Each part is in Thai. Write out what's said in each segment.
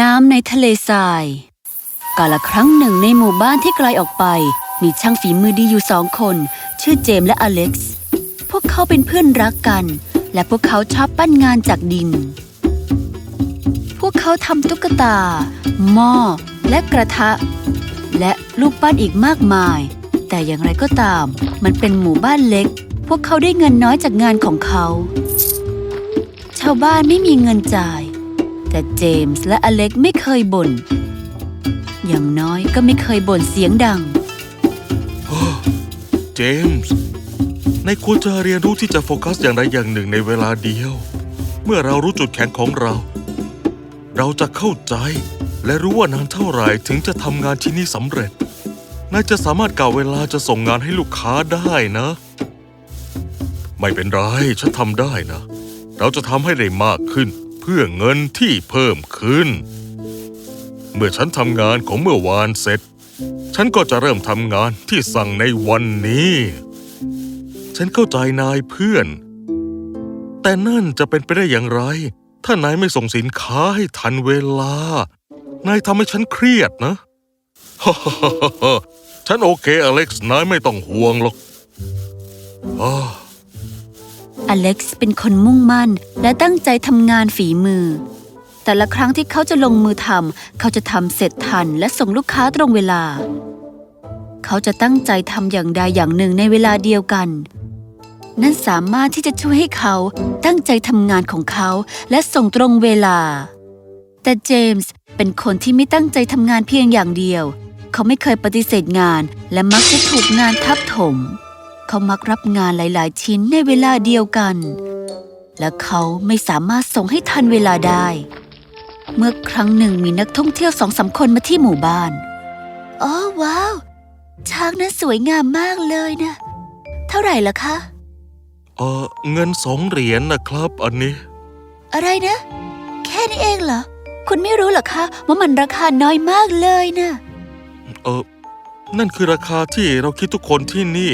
น้ำในทะเลทรายกาละครั้งหนึ่งในหมู่บ้านที่ไกลออกไป มีช่างฝีมือดีอยู่สองคน ชื่อเจมและอเล็กซ์ พวกเขาเป็นเพื่อนรักกัน และพวกเขาชอบปั้นงานจากดิน พวกเขาทำตุ๊กตา หม้อ และกระทะ และรูปปั้นอีกมากมาย แต่อย่างไรก็ตาม มันเป็นหมู่บ้านเล็ก พวกเขาได้เงินน้อยจากงานของเขา ชาวบ้านไม่มีเงินจ่าย แต่เจมส์และอเล็กไม่เคยบ่น อย่างน้อยก็ไม่เคยบ่นเสียงดัง เจมส์ในควรจะเรียนรู้ที่จะโฟกัสอย่างใดอย่างหนึ่งในเวลาเดียว เมื่อเรารู้จุดแข็งของเรา เราจะเข้าใจและรู้ว่านานเท่าไหร่ถึงจะทำงานที่นี่สำเร็จนายจะสามารถกะเวลาจะส่งงานให้ลูกค้าได้นะ ไม่เป็นไรฉันทำได้นะ เราจะทำให้ได้มากขึ้น เพื่อเงินที่เพิ่มขึ้น เมื่อฉันทำงานของเมื่อวานเสร็จ ฉันก็จะเริ่มทำงานที่สั่งในวันนี้ ฉันเข้าใจนายเพื่อน แต่นั่นจะเป็นไปได้อย่างไร ถ้านายไม่ส่งสินค้าให้ทันเวลา นายทำให้ฉันเครียดนะฉันโอเคอเล็กซ์นายไม่ต้องห่วงหรอกอ้า อเล็กซ์เป็นคนมุ่งมั่นและตั้งใจทำงานฝีมือ แต่ละครั้งที่เขาจะลงมือทำเขาจะทำเสร็จทันและส่งลูกค้าตรงเวลา เขาจะตั้งใจทำอย่างใดอย่างหนึ่งในเวลาเดียวกัน นั่นสามารถที่จะช่วยให้เขาตั้งใจทำงานของเขาและส่งตรงเวลา แต่เจมส์เป็นคนที่ไม่ตั้งใจทำงานเพียงอย่างเดียว เขาไม่เคยปฏิเสธงานและมักจะถูกงานทับถม เขามักรับงานหลาย ๆ ชิ้นในเวลาเดียวกัน และเขาไม่สามารถส่งให้ทันเวลาได้ เมื่อครั้งหนึ่งมีนักท่องเที่ยวสองสามคนมาที่หมู่บ้านอ๋อว้าวช้างนั้นสวยงามมากเลยนะ เท่าไหร่ล่ะคะเออเงินสองเหรียญนะครับ อันนี้ อะไรนะ แค่นี้เองเหรอ คุณไม่รู้เหรอคะว่ามันราคาน้อยมากเลยนะ เออนั่นคือราคาที่เราคิดทุกคนที่นี่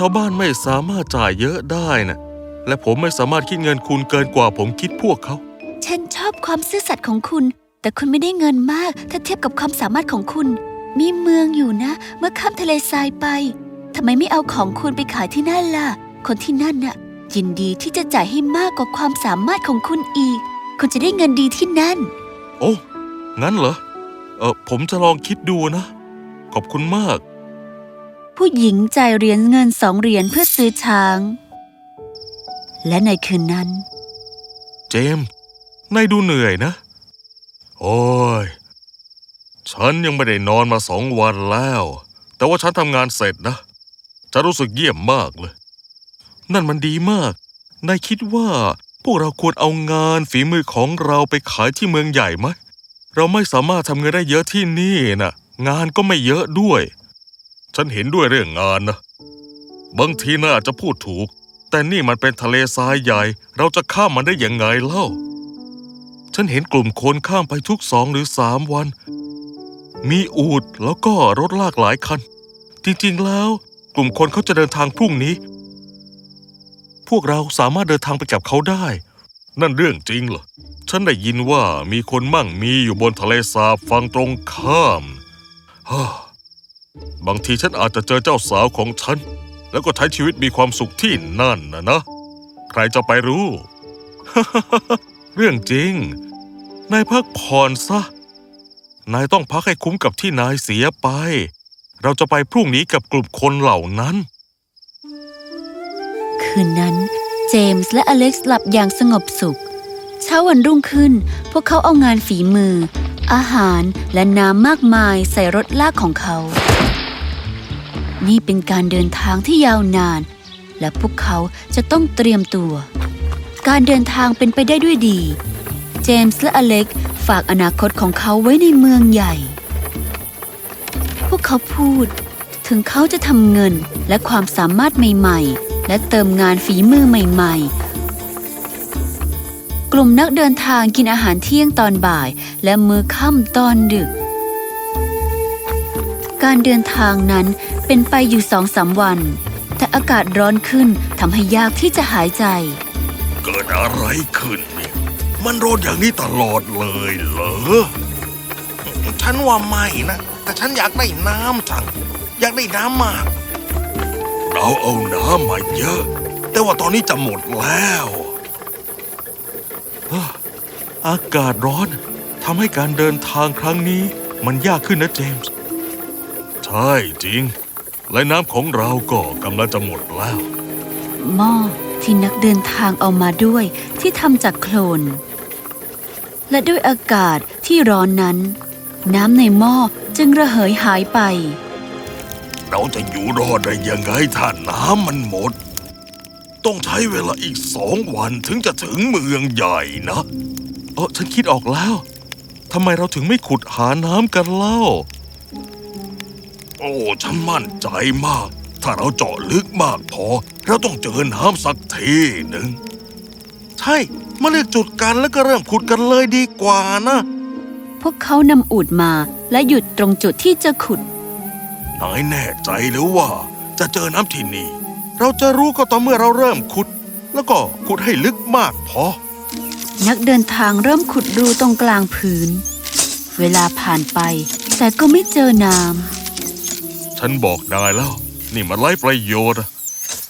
ชาวบ้านไม่สามารถจ่ายเยอะได้นะและผมไม่สามารถคิดเงินคุณเกินกว่าผมคิดพวกเขา ฉันชอบความซื่อสัตย์ของคุณ แต่คุณไม่ได้เงินมาก ถ้าเทียบกับความสามารถของคุณ มีเมืองอยู่นะ เมื่อข้ามทะเลทรายไปทำไมไม่เอาของคุณไปขายที่นั่นล่ะ คนที่นั่นน่ะ ยินดีที่จะจ่ายให้มากกว่าความสามารถของคุณอีก คุณจะได้เงินดีที่นั่น โอ้ งั้นเหรอ เออผมจะลองคิดดูนะ ขอบคุณมาก ผู้หญิงจ่ายเหรียญเงินสองเหรียญเพื่อซื้อช้าง และในคืนนั้น เจมส์นายดูเหนื่อยนะ โอ้ย ฉันยังไม่ได้นอนมาสองวันแล้ว แต่ว่าฉันทำงานเสร็จนะ จะรู้สึกเยี่ยมมากเลย นั่นมันดีมาก นายคิดว่าพวกเราควรเอางานฝีมือของเราไปขายที่เมืองใหญ่ไหม เราไม่สามารถทำเงินได้เยอะที่นี่นะงานก็ไม่เยอะด้วย ฉันเห็นด้วยเรื่องงานนะ บางทีน่าจะพูดถูก แต่นี่มันเป็นทะเลทรายใหญ่ เราจะข้ามมันได้ยังไงเล่า ฉันเห็นกลุ่มคนข้ามไปทุกสองหรือสามวัน มีอูดแล้วก็รถลากหลายคัน จริงๆแล้ว กลุ่มคนเขาจะเดินทางพรุ่งนี้ พวกเราสามารถเดินทางไปกับเขาได้ นั่นเรื่องจริงเหรอ ฉันได้ยินว่ามีคนมั่งมีอยู่บนทะเลสาบฝั่งตรงข้ามฮ่า บางทีฉันอาจจะเจอเจ้าสาวของฉัน แล้วก็ใช้ชีวิตมีความสุขที่นั่นนะนะ ใครจะไปรู้ เรื่องจริง นายพักผ่อนซะ นายต้องพักให้คุ้มกับที่นายเสียไป เราจะไปพรุ่งนี้กับกลุ่มคนเหล่านั้น คืนนั้น เจมส์และอเล็กซ์หลับอย่างสงบสุข เช้าวันรุ่งขึ้น พวกเขาเอางานฝีมือ อาหารและน้ำมากมายใส่รถลากของเขา นี่เป็นการเดินทางที่ยาวนาน และพวกเขาจะต้องเตรียมตัว การเดินทางเป็นไปได้ด้วยดี เจมส์และอเล็กฝากอนาคตของเขาไว้ในเมืองใหญ่ พวกเขาพูด ถึงเขาจะทำเงินและความสามารถใหม่ๆ และเติมงานฝีมือใหม่ๆกลุ่มนักเดินทางกินอาหารเที่ยงตอนบ่าย และมื้อค่ำตอนดึก การเดินทางนั้น เป็นไปอยู่สองสามวัน แต่อากาศร้อนขึ้นทำให้ยากที่จะหายใจ เกิดอะไรขึ้นเนี่ยมันร้อนอย่างนี้ตลอดเลยเหรอ ฉันว่าไม่นะ แต่ฉันอยากได้น้ำจัง อยากได้น้ำมาก เราเอาน้ำมาเยอะ แต่ว่าตอนนี้จะหมดแล้วเอ้ออากาศร้อนทำให้การเดินทางครั้งนี้มันยากขึ้นนะเจมส์ ใช่จริง และน้ำของเราก็กำลังจะหมดแล้ว หม้อที่นักเดินทางเอามาด้วยที่ทำจากโคลน และด้วยอากาศที่ร้อนนั้น น้ำในหม้อจึงระเหยหายไป เราจะอยู่รอดได้ยังไงถ้าน้ำมันหมด ต้องใช้เวลาอีกสองวันถึงจะถึงเมืองใหญ่นะ เออฉันคิดออกแล้วทำไมเราถึงไม่ขุดหาน้ำกันเล่า โอ้ฉันมั่นใจมาก ถ้าเราเจาะลึกมากพอ เราต้องเจอน้ำสักทีหนึ่ง ใช่ มาเลือกจุดกันแล้วก็เริ่มขุดกันเลยดีกว่านะ พวกเขานำอูดมาและหยุดตรงจุดที่จะขุด นายแน่ใจหรือว่า จะเจอน้ำที่นี่ เราจะรู้ก็ต่อเมื่อเราเริ่มขุด แล้วก็ขุดให้ลึกมากพอ นักเดินทางเริ่มขุดรูตรงกลางพื้น เวลาผ่านไปแต่ก็ไม่เจอน้ ฉันบอกนายแล้ว นี่มันไร้ประโยชน์อะ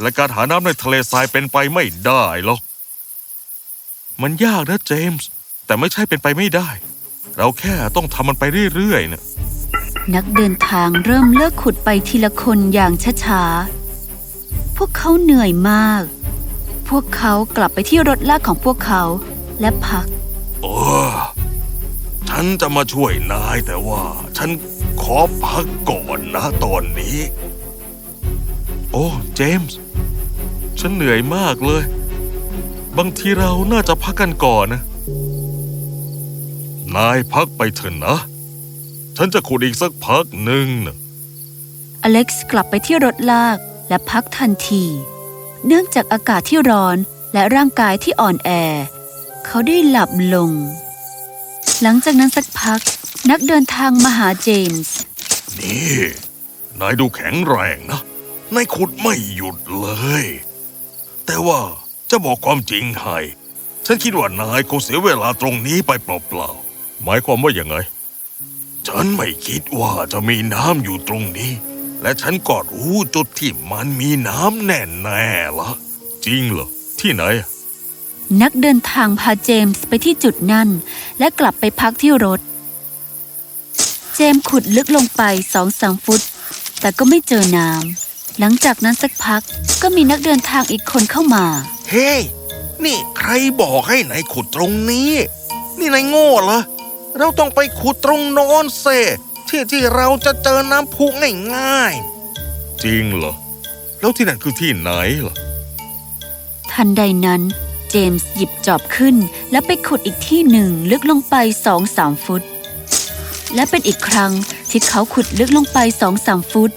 และการหาน้ำในทะเลทรายเป็นไปไม่ได้หรอก มันยากนะเจมส์ แต่ไม่ใช่เป็นไปไม่ได้ เราแค่ต้องทำมันไปเรื่อยๆนะำนักเดินทางเริ่มเลิกขุดไปทีละคนอย่างช้าๆ พวกเขาเหนื่อยมาก พวกเขากลับไปที่รถลากของพวกเขาและพักเออฉันจะมาช่วยนายแต่ว่าฉันข อพักก่อนนะตอนนี้ โอ้เจมส์ ฉันเหนื่อยมากเลย บางทีเราน่าจะพักกันก่อนนะ นายพักไปเถอะนะ ฉันจะขุดอีกสักพักหนึ่งนะอเล็กซ์กลับไปที่รถลากและพักทันที เนื่องจากอากาศที่ร้อนและร่างกายที่อ่อนแอ เขาได้หลับลง หลังจากนั้นสักพัก นักเดินทางมาหาเจมส์ นี่ นายดูแข็งแรงนะ นายขุดไม่หยุดเลย แต่ว่าจะบอกความจริงให้ฉันคิดว่านายคงเสียเวลาตรงนี้ไปเปล่าๆ หมายความว่าอย่างไง ฉันไม่คิดว่าจะมีน้ำอยู่ตรงนี้ และฉันก็รู้จุดที่มันมีน้ำแน่ๆละจริงเหรอ ที่ไหนอะนักเดินทางพาเจมส์ไปที่จุดนั่นและกลับไปพักที่รถเจมส์ขุดลึกลงไปสองสามฟุต แต่ก็ไม่เจอน้ำหลังจากนั้นสักพักก็มีนักเดินทางอีกคนเข้ามา เฮ้ยนี่ใครบอกให้นายขุดตรงนี้ นี่นายโง่เหรอ เราต้องไปขุดตรงโนอนเซที่ที่เราจะเจอน้ำพุง่ายๆ จริงเหรอ แล้วที่นั่นคือที่ไหนล่ะ ทันใดนั้น เจมส์หยิบจอบขึ้น และไปขุดอีกที่หนึ่งลึกลงไปสองสามฟุต และเป็นอีกครั้งที่เขาขุดลึกลงไปสองสามฟุต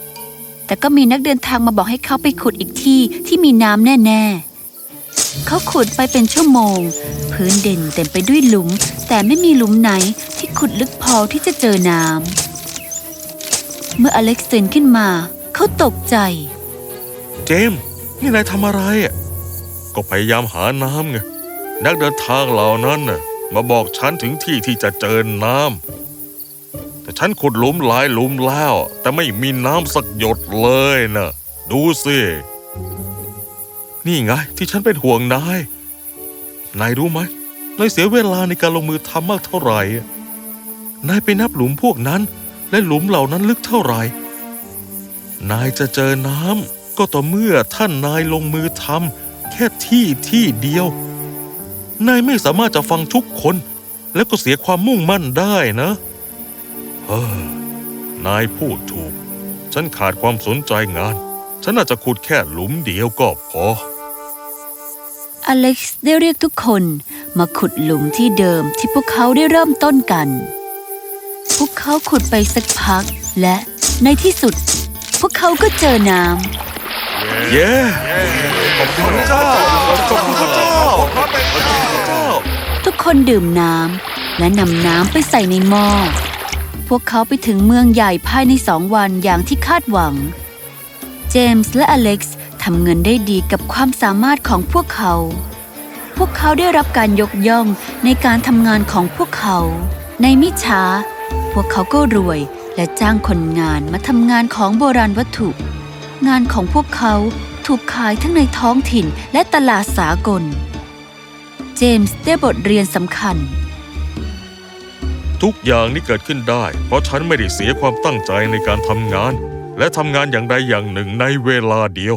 แต่ก็มีนักเดินทางมาบอกให้เขาไปขุดอีกที่ที่มีน้ำแน่ ๆ เขาขุดไปเป็นชั่วโมง พื้นเด่นเต็มไปด้วยหลุม แต่ไม่มีหลุมไหนที่ขุดลึกพอที่จะเจอน้ำเมื่ออเล็กซ์ตื่นขึ้นมา เขาตกใจ เจมส์นี่นายทำอะไรอะก็พยายามหาน้ำไงนักเดินทางเหล่านั้นน่ะมาบอกฉันถึงที่ที่จะเจอน้ำ ฉันขุดหลุมหลายหลุมแล้ว แต่ไม่มีน้ำสักหยดเลยนะดูสิ นี่ไงที่ฉันเป็นห่วงนาย นายรู้ไหมนายเสียเวลาในการลงมือทำมากเท่าไหร่อะนายไปนับหลุมพวกนั้น และหลุมเหล่านั้นลึกเท่าไหร่ นายจะเจอน้ำก็ต่อเมื่อท่านนายลงมือทำแค่ที่ที่เดียว นายไม่สามารถจะฟังทุกคน แล้วก็เสียความมุ่งมั่นได้นะ เฮ้อนายพูดถูก ฉันขาดความสนใจงาน ฉันอาจจะขุดแค่หลุมเดียวก็พอ อเล็กซ์ได้เรียกทุกคนมาขุดหลุมที่เดิมที่พวกเขาได้เริ่มต้นกัน พวกเขาขุดไปสักพัก และในที่สุด พวกเขาก็เจอน้เย้ขอบคุณพระเจ้าขอบคุณพระเจ้าขอบคุณพระเจ้าำทุกคนดื่มน้ำและนำน้ำไปใส่ในหม้อ พวกเขาไปถึงเมืองใหญ่ภายในสองวันอย่างที่คาดหวัง เจมส์และอเล็กซ์ทำเงินได้ดีกับความสามารถของพวกเขา พวกเขาได้รับการยกย่องในการทำงานของพวกเขา ในมิช้า พวกเขาก็รวยและจ้างคนงานมาทำงานของโบราณวัตถุ งานของพวกเขาถูกขายทั้งในท้องถิ่นและตลาดสากล เจมส์ได้บทเรียนสำคัญ ทุกอย่างนี้เกิดขึ้นได้ เพราะฉันไม่ได้เสียความตั้งใจในการทำงาน และทำงานอย่างใดอย่างหนึ่งในเวลาเดียว